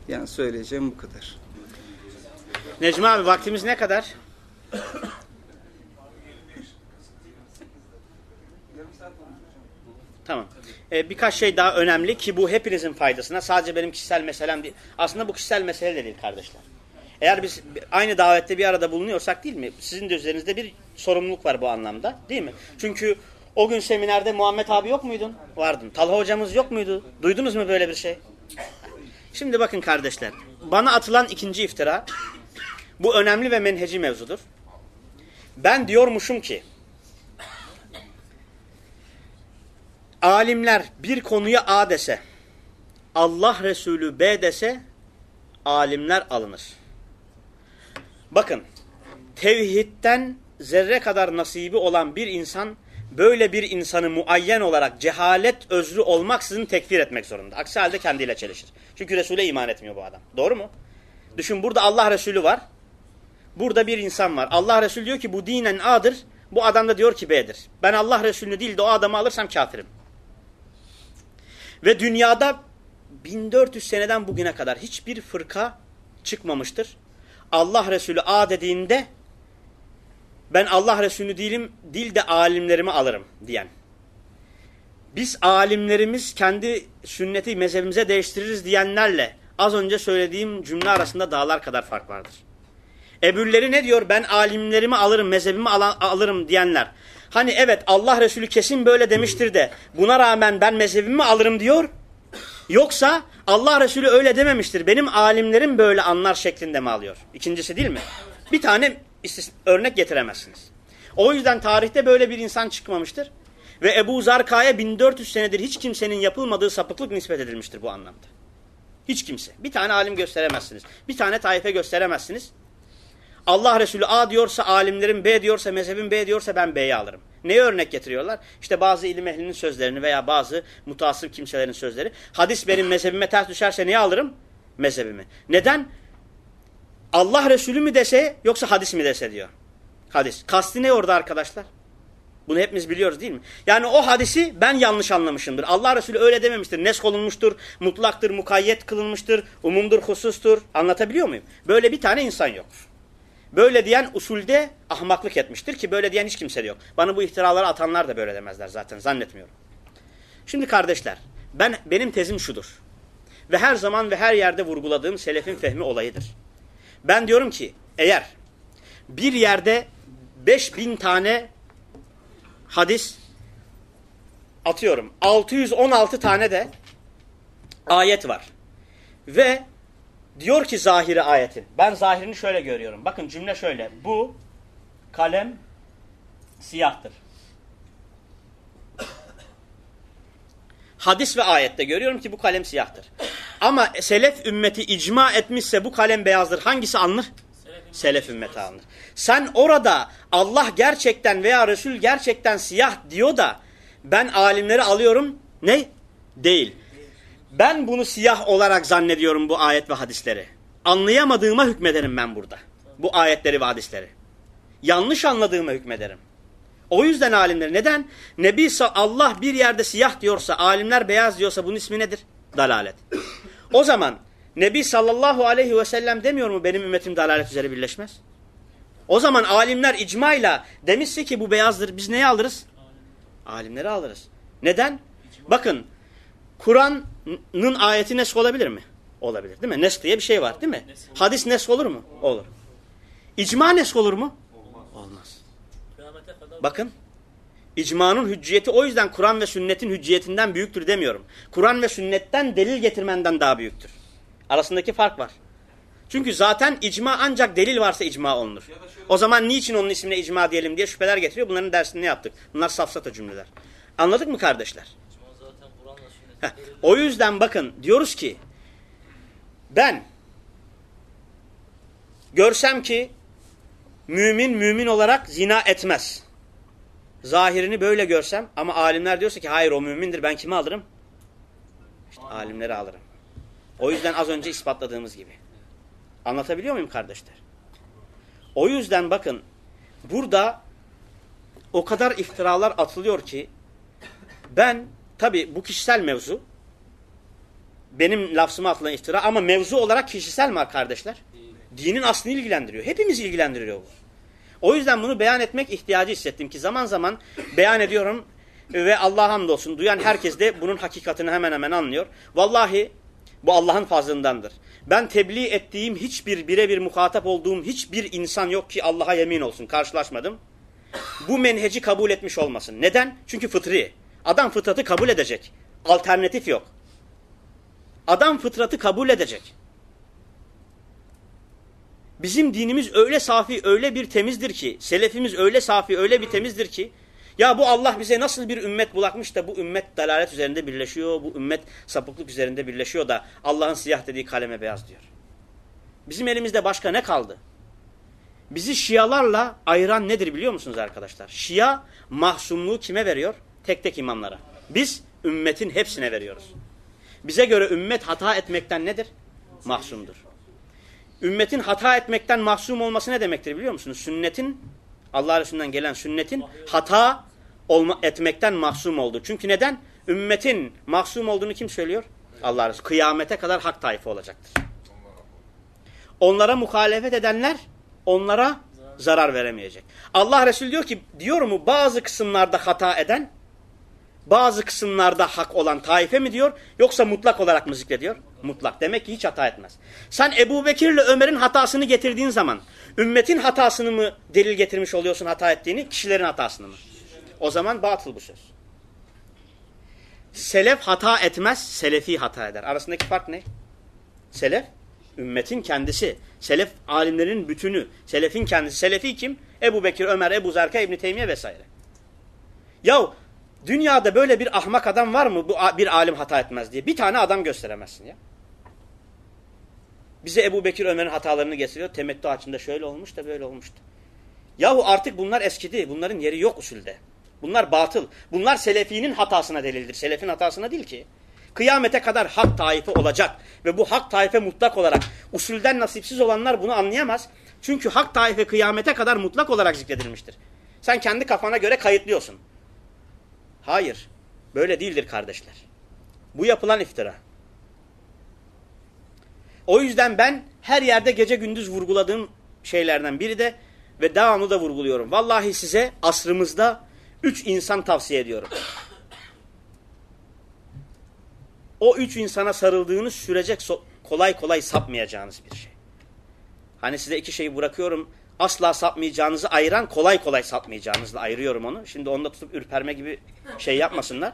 Yani söyleyeceğim bu kadar. Necmi abi vaktimiz ne kadar? Tamam. Ee, birkaç şey daha önemli ki bu hepinizin faydasına. Sadece benim kişisel meselem değil. Aslında bu kişisel mesele de değil kardeşler. Eğer biz aynı davette bir arada bulunuyorsak değil mi? Sizin de üzerinizde bir sorumluluk var bu anlamda. Değil mi? Çünkü o gün seminerde Muhammed abi yok muydun? Vardın. Talha hocamız yok muydu? Duydunuz mu böyle bir şey? Şimdi bakın kardeşler. Bana atılan ikinci iftira bu önemli ve menheci mevzudur. Ben diyormuşum ki alimler bir konuya A dese Allah Resulü B dese alimler alınır. Bakın tevhidden zerre kadar nasibi olan bir insan böyle bir insanı muayyen olarak cehalet özrü olmaksızın tekfir etmek zorunda. Aksi halde kendiyle çelişir. Çünkü Resul'e iman etmiyor bu adam. Doğru mu? Düşün burada Allah Resulü var. Burada bir insan var. Allah Resulü diyor ki bu dinen A'dır. Bu adam da diyor ki B'dir. Ben Allah Resulü'nü değil de o adamı alırsam kafirim. Ve dünyada 1400 seneden bugüne kadar hiçbir fırka çıkmamıştır. Allah Resulü A dediğinde ben Allah Resulü değilim, dil de alimlerimi alırım diyen. Biz alimlerimiz kendi sünneti mezhebimize değiştiririz diyenlerle az önce söylediğim cümle arasında dağlar kadar fark vardır. Ebülleri ne diyor? Ben alimlerimi alırım, mezhebimi al alırım diyenler. Hani evet Allah Resulü kesin böyle demiştir de buna rağmen ben mezhebimi alırım diyor. Yoksa Allah Resulü öyle dememiştir. Benim alimlerim böyle anlar şeklinde mi alıyor? İkincisi değil mi? Bir tane örnek getiremezsiniz. O yüzden tarihte böyle bir insan çıkmamıştır. Ve Ebu Zarka'ya 1400 senedir hiç kimsenin yapılmadığı sapıklık nispet edilmiştir bu anlamda. Hiç kimse. Bir tane alim gösteremezsiniz. Bir tane taife gösteremezsiniz. Allah Resulü A diyorsa alimlerin B diyorsa mezhebin B diyorsa ben B'yi alırım. Neye örnek getiriyorlar? İşte bazı ilim ehlinin sözlerini veya bazı mutasip kimselerin sözleri. Hadis benim mezhebime ters düşerse neye alırım? Mezhebimi. Neden? Allah Resulü mü dese yoksa hadis mi dese diyor. Hadis. Kasti ne orada arkadaşlar? Bunu hepimiz biliyoruz değil mi? Yani o hadisi ben yanlış anlamışımdır. Allah Resulü öyle dememiştir. Nesk olunmuştur, mutlaktır, mukayyet kılınmıştır, umumdur, husustur. Anlatabiliyor muyum? Böyle bir tane insan yok. Böyle diyen usulde ahmaklık etmiştir ki böyle diyen hiç kimse yok. Bana bu ihtiraları atanlar da böyle demezler zaten zannetmiyorum. Şimdi kardeşler ben benim tezim şudur. Ve her zaman ve her yerde vurguladığım selefin fehmi olayıdır. Ben diyorum ki eğer bir yerde 5000 tane hadis atıyorum. 616 tane de ayet var. Ve diyor ki zahiri ayetin. Ben zahirini şöyle görüyorum. Bakın cümle şöyle. Bu kalem siyahtır. Hadis ve ayette görüyorum ki bu kalem siyahtır. Ama selef ümmeti icma etmişse bu kalem beyazdır. Hangisi alınır? Selef ümmeti alınır. Sen orada Allah gerçekten veya Resul gerçekten siyah diyor da ben alimleri alıyorum. Ne? Değil. Ben bunu siyah olarak zannediyorum bu ayet ve hadisleri. Anlayamadığıma hükmederim ben burada. Bu ayetleri ve hadisleri. Yanlış anladığıma hükmederim. O yüzden alimler neden? Nebi Allah bir yerde siyah diyorsa, alimler beyaz diyorsa bunun ismi nedir? Dalalet. O zaman Nebi sallallahu aleyhi ve sellem demiyor mu benim ümmetim dalalet üzere birleşmez? O zaman alimler icmayla demişse ki bu beyazdır biz neye alırız? Alimleri alırız. Neden? Bakın Kur'an'ın ayeti nesk olabilir mi? Olabilir değil mi? Nesk diye bir şey var değil mi? Hadis nesk olur mu? Olur. İcma nesk olur mu? Olmaz. Bakın icmanın hücciyeti o yüzden Kur'an ve sünnetin hücciyetinden büyüktür demiyorum. Kur'an ve sünnetten delil getirmenden daha büyüktür. Arasındaki fark var. Çünkü zaten icma ancak delil varsa icma olunur. O zaman niçin onun ismine icma diyelim diye şüpheler getiriyor. Bunların dersini yaptık? Bunlar safsata cümleler. Anladık mı kardeşler? Heh, o yüzden bakın diyoruz ki ben görsem ki mümin mümin olarak zina etmez. Zahirini böyle görsem ama alimler diyorsa ki hayır o mümindir ben kimi alırım? İşte alimleri alırım. O yüzden az önce ispatladığımız gibi. Anlatabiliyor muyum kardeşler? O yüzden bakın burada o kadar iftiralar atılıyor ki ben tabi bu kişisel mevzu benim lafzıma atılan iftira ama mevzu olarak kişisel mi kardeşler? Dinin aslını ilgilendiriyor. Hepimiz ilgilendiriyor bu. O yüzden bunu beyan etmek ihtiyacı hissettim ki zaman zaman beyan ediyorum ve Allah'a hamdolsun duyan herkes de bunun hakikatini hemen hemen anlıyor. Vallahi bu Allah'ın fazlındandır. Ben tebliğ ettiğim hiçbir birebir muhatap olduğum hiçbir insan yok ki Allah'a yemin olsun karşılaşmadım. Bu menheci kabul etmiş olmasın. Neden? Çünkü fıtri. Adam fıtratı kabul edecek. Alternatif yok. Adam fıtratı kabul edecek. Bizim dinimiz öyle safi, öyle bir temizdir ki, selefimiz öyle safi, öyle bir temizdir ki, ya bu Allah bize nasıl bir ümmet bulakmış da bu ümmet dalalet üzerinde birleşiyor, bu ümmet sapıklık üzerinde birleşiyor da Allah'ın siyah dediği kaleme beyaz diyor. Bizim elimizde başka ne kaldı? Bizi şialarla ayıran nedir biliyor musunuz arkadaşlar? Şia mahsumluğu kime veriyor? Tek tek imamlara. Biz ümmetin hepsine veriyoruz. Bize göre ümmet hata etmekten nedir? Mahsumdur. Ümmetin hata etmekten mahsum olması ne demektir biliyor musunuz? Sünnetin, Allah Resulü'nden gelen sünnetin hata olma, etmekten mahsum oldu. Çünkü neden? Ümmetin mahsum olduğunu kim söylüyor? Allah Resulü. Kıyamete kadar hak taife olacaktır. Onlara muhalefet edenler onlara zarar veremeyecek. Allah Resulü diyor ki, diyor mu bazı kısımlarda hata eden, bazı kısımlarda hak olan taife mi diyor, yoksa mutlak olarak mı zikrediyor? Mutlak. Demek ki hiç hata etmez. Sen Ebu Bekir'le Ömer'in hatasını getirdiğin zaman, ümmetin hatasını mı delil getirmiş oluyorsun hata ettiğini, kişilerin hatasını mı? O zaman batıl bu söz. Selef hata etmez, selefi hata eder. Arasındaki fark ne? Selef, ümmetin kendisi. Selef, alimlerin bütünü. Selefin kendisi. Selefi kim? Ebu Bekir, Ömer, Ebu Zerka, İbni Teymiye vesaire. Yahu dünyada böyle bir ahmak adam var mı bu bir alim hata etmez diye? Bir tane adam gösteremezsin ya. Bize Ebu Bekir Ömer'in hatalarını getiriyor. Temettü açında şöyle olmuş da böyle olmuştu. Yahu artık bunlar eskidi. Bunların yeri yok usulde. Bunlar batıl. Bunlar selefinin hatasına delildir. Selefin hatasına değil ki. Kıyamete kadar hak taife olacak. Ve bu hak taife mutlak olarak usulden nasipsiz olanlar bunu anlayamaz. Çünkü hak taife kıyamete kadar mutlak olarak zikredilmiştir. Sen kendi kafana göre kayıtlıyorsun. Hayır. Böyle değildir kardeşler. Bu yapılan iftira. O yüzden ben her yerde gece gündüz vurguladığım şeylerden biri de ve devamlı da vurguluyorum. Vallahi size asrımızda üç insan tavsiye ediyorum. O üç insana sarıldığınız sürece kolay kolay sapmayacağınız bir şey. Hani size iki şeyi bırakıyorum. Asla sapmayacağınızı ayıran kolay kolay sapmayacağınızla ayırıyorum onu. Şimdi onda tutup ürperme gibi şey yapmasınlar.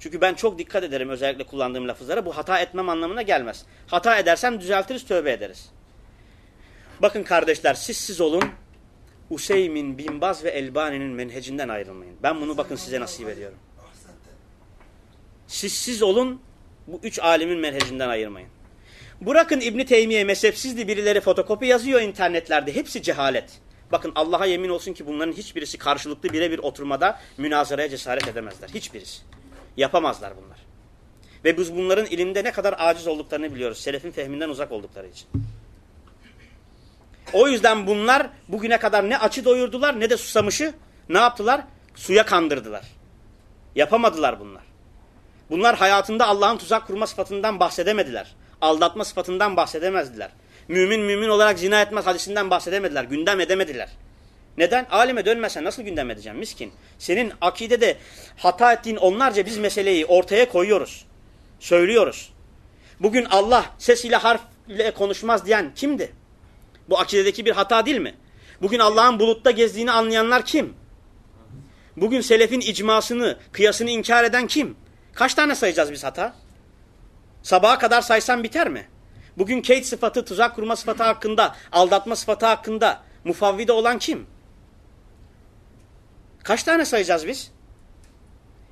Çünkü ben çok dikkat ederim özellikle kullandığım lafızlara. Bu hata etmem anlamına gelmez. Hata edersem düzeltiriz, tövbe ederiz. Bakın kardeşler siz siz olun. Useymin, Binbaz ve Elbani'nin menhecinden ayrılmayın. Ben bunu bakın size nasip ediyorum. Siz siz olun. Bu üç alimin menhecinden ayırmayın. Bırakın İbni Teymiye mezhepsizdi birileri fotokopi yazıyor internetlerde. Hepsi cehalet. Bakın Allah'a yemin olsun ki bunların hiçbirisi karşılıklı birebir oturmada münazaraya cesaret edemezler. Hiçbirisi. Yapamazlar bunlar. Ve biz bunların ilimde ne kadar aciz olduklarını biliyoruz. Selefin fehminden uzak oldukları için. O yüzden bunlar bugüne kadar ne açı doyurdular ne de susamışı ne yaptılar? Suya kandırdılar. Yapamadılar bunlar. Bunlar hayatında Allah'ın tuzak kurma sıfatından bahsedemediler. Aldatma sıfatından bahsedemezdiler. Mümin mümin olarak zina etmez hadisinden bahsedemediler. Gündem edemediler. Neden? Alime dönmesen nasıl gündem edeceğim miskin? Senin akidede hata ettiğin onlarca biz meseleyi ortaya koyuyoruz. Söylüyoruz. Bugün Allah ses ile harf ile konuşmaz diyen kimdi? Bu akidedeki bir hata değil mi? Bugün Allah'ın bulutta gezdiğini anlayanlar kim? Bugün selefin icmasını, kıyasını inkar eden kim? Kaç tane sayacağız biz hata? Sabaha kadar saysam biter mi? Bugün Kate sıfatı, tuzak kurma sıfatı hakkında, aldatma sıfatı hakkında mufavvide olan kim? Kaç tane sayacağız biz?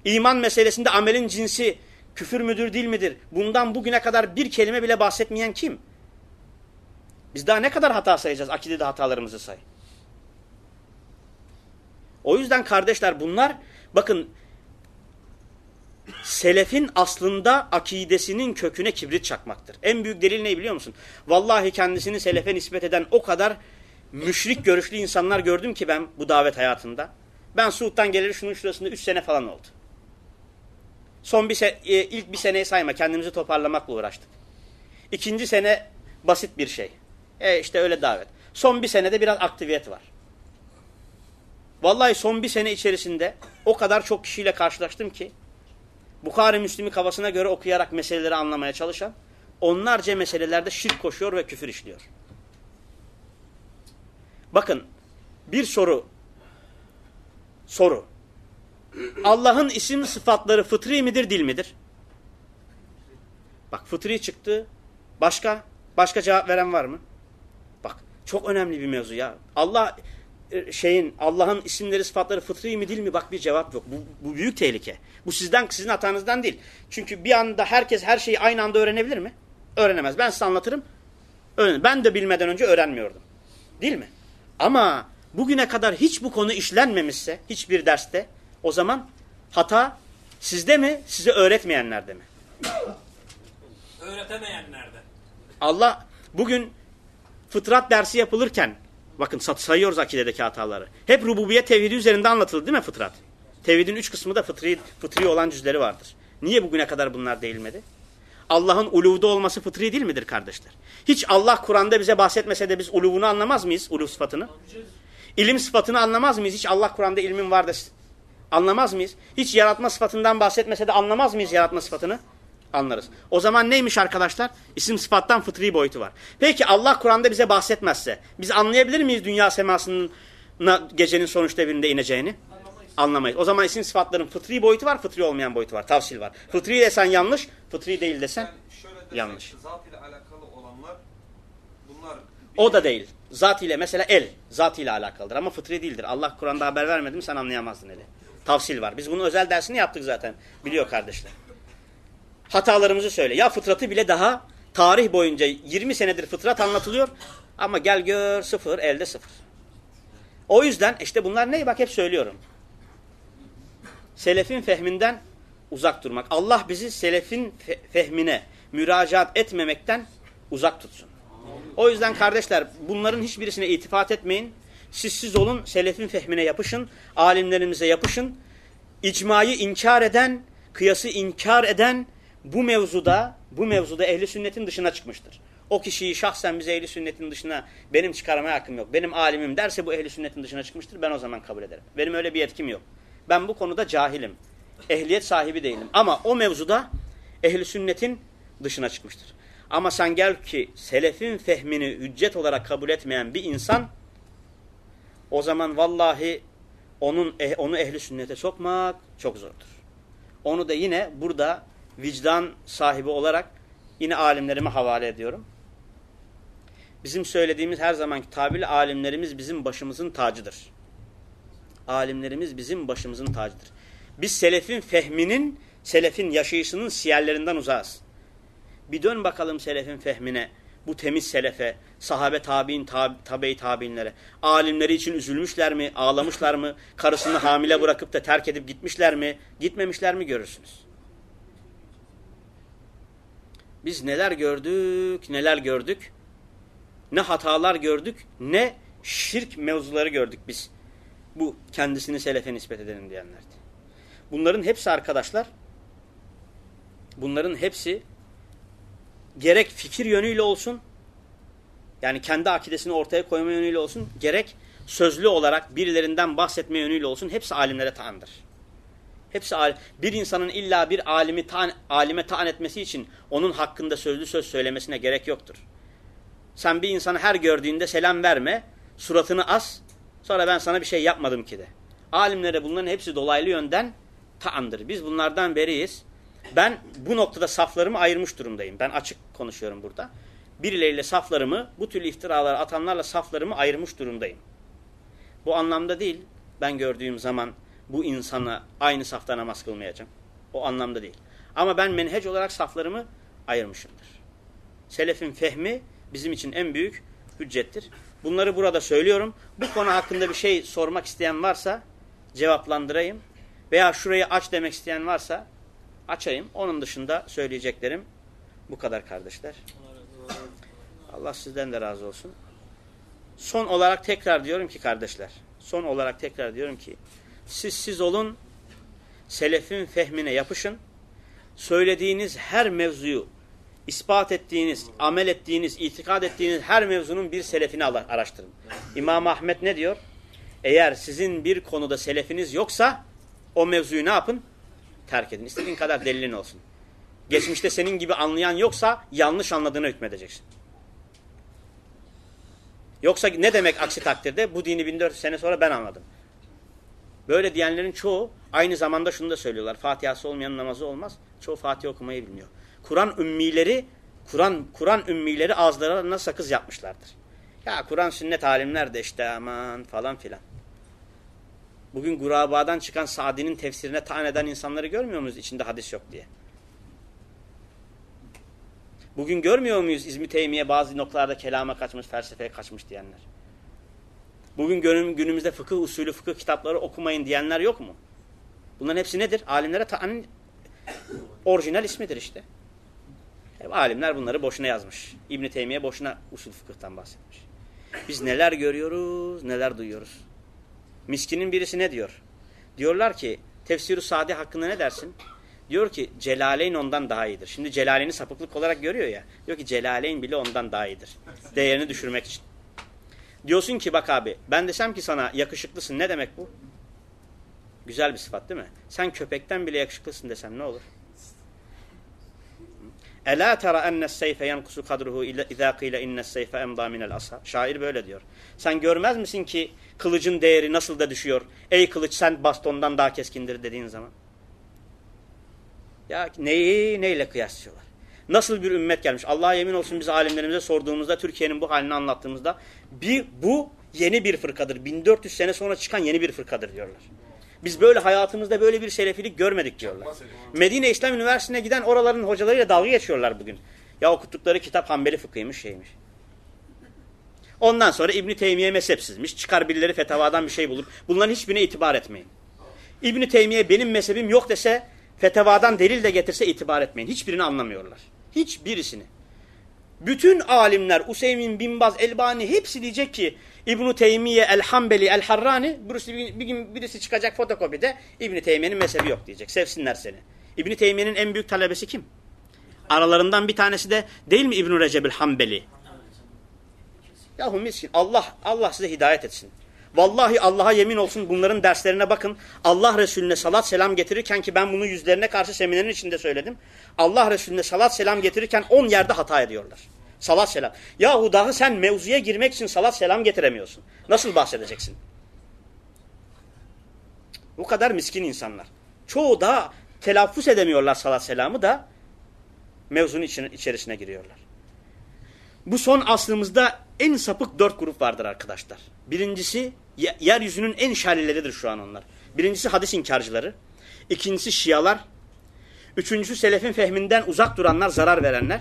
İman meselesinde amelin cinsi küfür müdür değil midir? Bundan bugüne kadar bir kelime bile bahsetmeyen kim? Biz daha ne kadar hata sayacağız? Akidede hatalarımızı say. O yüzden kardeşler bunlar bakın selefin aslında akidesinin köküne kibrit çakmaktır. En büyük delil ne biliyor musun? Vallahi kendisini selefe nispet eden o kadar müşrik görüşlü insanlar gördüm ki ben bu davet hayatında. Ben Suud'dan geleli şunun şurasında 3 sene falan oldu. Son bir se e, ilk bir seneyi sayma kendimizi toparlamakla uğraştık. İkinci sene basit bir şey. E işte öyle davet. Son bir senede biraz aktiviyet var. Vallahi son bir sene içerisinde o kadar çok kişiyle karşılaştım ki Bukhari Müslim'i kafasına göre okuyarak meseleleri anlamaya çalışan onlarca meselelerde şirk koşuyor ve küfür işliyor. Bakın bir soru soru. Allah'ın isim sıfatları fıtri midir, dil midir? Bak fıtri çıktı. Başka? Başka cevap veren var mı? Bak çok önemli bir mevzu ya. Allah şeyin Allah'ın isimleri sıfatları fıtri mi değil mi? Bak bir cevap yok. Bu, bu büyük tehlike. Bu sizden sizin hatanızdan değil. Çünkü bir anda herkes her şeyi aynı anda öğrenebilir mi? Öğrenemez. Ben size anlatırım. Öğren. Ben de bilmeden önce öğrenmiyordum. Değil mi? Ama bugüne kadar hiç bu konu işlenmemişse hiçbir derste o zaman hata sizde mi size öğretmeyenlerde mi? Öğretemeyenlerde. Allah bugün fıtrat dersi yapılırken bakın sayıyoruz akidedeki hataları. Hep rububiyet tevhidi üzerinde anlatıldı değil mi fıtrat? Tevhidin üç kısmı da fıtri, fıtri olan cüzleri vardır. Niye bugüne kadar bunlar değilmedi? Allah'ın uluvda olması fıtri değil midir kardeşler? Hiç Allah Kur'an'da bize bahsetmese de biz uluvunu anlamaz mıyız? Uluv sıfatını. İlim sıfatını anlamaz mıyız? Hiç Allah Kur'an'da ilmin var da anlamaz mıyız? Hiç yaratma sıfatından bahsetmese de anlamaz mıyız yaratma sıfatını? Anlarız. O zaman neymiş arkadaşlar? İsim sıfattan fıtri boyutu var. Peki Allah Kur'an'da bize bahsetmezse biz anlayabilir miyiz dünya semasının gecenin sonuç devrinde ineceğini? Anlamayız. O zaman isim sıfatların fıtri boyutu var, fıtri olmayan boyutu var. Tavsil var. Fıtri desen yanlış, fıtri değil desen Yani şöyle desek, yanlış. Zat ile alakalı olanlar bunlar O da değil. Zat ile mesela el zat ile alakalıdır ama fıtri değildir. Allah Kur'an'da haber vermedi mi sen anlayamazdın eli. Tavsil var. Biz bunun özel dersini yaptık zaten. Biliyor kardeşler. Hatalarımızı söyle. Ya fıtratı bile daha tarih boyunca 20 senedir fıtrat anlatılıyor ama gel gör sıfır elde sıfır. O yüzden işte bunlar ne? Bak hep söylüyorum. Selefin fehminden uzak durmak. Allah bizi selefin fehmine müracaat etmemekten uzak tutsun. O yüzden kardeşler bunların hiçbirisine itifat etmeyin. Siz siz olun, selefin fehmine yapışın, alimlerimize yapışın. İcmayı inkar eden, kıyası inkar eden bu mevzuda, bu mevzuda ehli sünnetin dışına çıkmıştır. O kişiyi şahsen bize ehli sünnetin dışına benim çıkarmaya hakkım yok. Benim alimim derse bu ehli sünnetin dışına çıkmıştır. Ben o zaman kabul ederim. Benim öyle bir yetkim yok. Ben bu konuda cahilim. Ehliyet sahibi değilim. Ama o mevzuda ehli sünnetin dışına çıkmıştır. Ama sen gel ki selefin fehmini hüccet olarak kabul etmeyen bir insan o zaman vallahi onun eh- onu ehli sünnete sokmak çok zordur. Onu da yine burada vicdan sahibi olarak yine alimlerime havale ediyorum. Bizim söylediğimiz her zamanki tabirle alimlerimiz bizim başımızın tacıdır. Alimlerimiz bizim başımızın tacıdır. Biz selefin fehminin, selefin yaşayışının siyerlerinden uzağız. Bir dön bakalım selefin fehmine, bu temiz selefe, sahabe tabi'in, tab tabi tabi'inlere. Alimleri için üzülmüşler mi, ağlamışlar mı, karısını hamile bırakıp da terk edip gitmişler mi, gitmemişler mi görürsünüz. Biz neler gördük, neler gördük. Ne hatalar gördük, ne şirk mevzuları gördük biz. Bu kendisini selefe nispet edelim diyenlerdi. Bunların hepsi arkadaşlar, bunların hepsi gerek fikir yönüyle olsun, yani kendi akidesini ortaya koyma yönüyle olsun, gerek sözlü olarak birilerinden bahsetme yönüyle olsun, hepsi alimlere taandır. Hepsi. Bir insanın illa bir alimi taan, alime taan etmesi için onun hakkında sözlü söz söylemesine gerek yoktur. Sen bir insanı her gördüğünde selam verme, suratını as, sonra ben sana bir şey yapmadım ki de. Alimlere bunların hepsi dolaylı yönden taandır. Biz bunlardan beriyiz. Ben bu noktada saflarımı ayırmış durumdayım. Ben açık konuşuyorum burada. Birileriyle saflarımı, bu tür iftiralar atanlarla saflarımı ayırmış durumdayım. Bu anlamda değil, ben gördüğüm zaman bu insana aynı safta namaz kılmayacağım. O anlamda değil. Ama ben menhec olarak saflarımı ayırmışımdır. Selefin fehmi bizim için en büyük hüccettir. Bunları burada söylüyorum. Bu konu hakkında bir şey sormak isteyen varsa cevaplandırayım. Veya şurayı aç demek isteyen varsa açayım. Onun dışında söyleyeceklerim bu kadar kardeşler. Allah sizden de razı olsun. Son olarak tekrar diyorum ki kardeşler. Son olarak tekrar diyorum ki siz siz olun, selefin fehmine yapışın. Söylediğiniz her mevzuyu ispat ettiğiniz, amel ettiğiniz, itikad ettiğiniz her mevzunun bir selefini araştırın. İmam Ahmet ne diyor? Eğer sizin bir konuda selefiniz yoksa o mevzuyu ne yapın? Terk edin. İstediğin kadar delilin olsun. Geçmişte senin gibi anlayan yoksa yanlış anladığına hükmedeceksin. Yoksa ne demek aksi takdirde? Bu dini 1400 sene sonra ben anladım. Böyle diyenlerin çoğu aynı zamanda şunu da söylüyorlar. Fatihası olmayan namazı olmaz. Çoğu Fatiha okumayı bilmiyor. Kur'an ümmileri Kur'an Kur'an ümmileri ağızlarına sakız yapmışlardır. Ya Kur'an sünnet alimler de işte aman falan filan. Bugün Guraba'dan çıkan Sadi'nin tefsirine taan eden insanları görmüyor muyuz içinde hadis yok diye? Bugün görmüyor muyuz İzmi Teymiye bazı noktalarda kelama kaçmış, felsefeye kaçmış diyenler? Bugün günümüzde fıkıh usulü, fıkıh kitapları okumayın diyenler yok mu? Bunların hepsi nedir? Alimlere ta'anın orijinal ismidir işte. Hep alimler bunları boşuna yazmış. İbn Teymiye boşuna usul fıkıhtan bahsetmiş. Biz neler görüyoruz, neler duyuyoruz. Miskinin birisi ne diyor? Diyorlar ki tefsir Sadi hakkında ne dersin? Diyor ki Celaleyn ondan daha iyidir. Şimdi Celaleyn'i sapıklık olarak görüyor ya. Diyor ki Celaleyn bile ondan daha iyidir. Değerini düşürmek için. Diyorsun ki bak abi ben desem ki sana yakışıklısın ne demek bu? Güzel bir sıfat değil mi? Sen köpekten bile yakışıklısın desem ne olur? Ela tera enne seyfe yankusu kadruhu izâ kîle inne seyfe emdâ minel asa. Şair böyle diyor. Sen görmez misin ki kılıcın değeri nasıl da düşüyor? Ey kılıç sen bastondan daha keskindir dediğin zaman. Ya neyi neyle kıyaslıyorlar? Nasıl bir ümmet gelmiş? Allah'a yemin olsun biz alimlerimize sorduğumuzda Türkiye'nin bu halini anlattığımızda bir, bu yeni bir fırkadır. 1400 sene sonra çıkan yeni bir fırkadır diyorlar. Biz böyle hayatımızda böyle bir selefilik görmedik diyorlar. Medine İslam Üniversitesi'ne giden oraların hocalarıyla dalga geçiyorlar bugün. Ya okuttukları kitap Hanbeli fıkhıymış şeymiş. Ondan sonra İbn Teymiye mezhepsizmiş. Çıkar birileri fetavadan bir şey bulur. Bunların hiçbirine itibar etmeyin. İbn Teymiye benim mezhebim yok dese fetavadan delil de getirse itibar etmeyin. Hiçbirini anlamıyorlar. Hiçbirisini. Bütün alimler Useymin, Binbaz, Elbani hepsi diyecek ki İbn-i Teymiye, El-Hambeli, El-Harrani birisi, bir gün birisi çıkacak fotokopide İbn-i Teymiye'nin mezhebi yok diyecek. Sevsinler seni. İbn-i Teymiye'nin en büyük talebesi kim? Aralarından bir tanesi de değil mi İbn-i Recep el-Hambeli? Yahu miskin Allah, Allah size hidayet etsin. Vallahi Allah'a yemin olsun bunların derslerine bakın. Allah Resulüne salat selam getirirken ki ben bunu yüzlerine karşı seminerin içinde söyledim. Allah Resulüne salat selam getirirken on yerde hata ediyorlar. Salat selam. Yahu daha sen mevzuya girmek için salat selam getiremiyorsun. Nasıl bahsedeceksin? O kadar miskin insanlar. Çoğu da telaffuz edemiyorlar salat selamı da mevzunun içine, içerisine giriyorlar. Bu son aslımızda en sapık dört grup vardır arkadaşlar. Birincisi yeryüzünün en şerlileridir şu an onlar. Birincisi hadis inkarcıları. İkincisi şialar. Üçüncüsü selefin fehminden uzak duranlar, zarar verenler.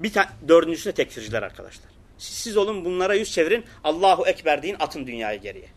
Bir dördüncüsü de tekfirciler arkadaşlar. Siz, siz olun bunlara yüz çevirin. Allahu Ekber deyin atın dünyayı geriye.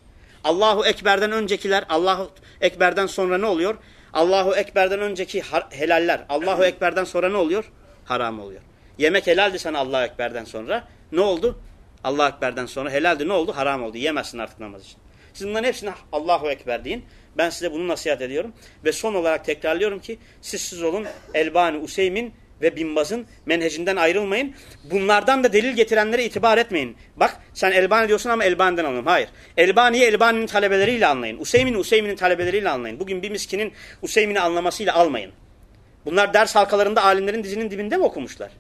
Allahu Ekber'den öncekiler, Allahu Ekber'den sonra ne oluyor? Allahu Ekber'den önceki helaller, Allahu Ekber'den sonra ne oluyor? Haram oluyor. Yemek helaldi sana Allahu Ekber'den sonra. Ne oldu? Allahu Ekber'den sonra helaldi ne oldu? Haram oldu. Yemezsin artık namaz için. Siz bunların hepsine Allahu Ekber deyin. Ben size bunu nasihat ediyorum. Ve son olarak tekrarlıyorum ki siz siz olun Elbani, Useymin ve Binbaz'ın menhecinden ayrılmayın. Bunlardan da delil getirenlere itibar etmeyin. Bak sen Elbani diyorsun ama Elbani'den anlıyorum. Hayır. Elbani'yi Elbani'nin talebeleriyle anlayın. Useymin'i Useymin'in talebeleriyle anlayın. Bugün bir miskinin Useymin'i anlamasıyla almayın. Bunlar ders halkalarında alimlerin dizinin dibinde mi okumuşlar?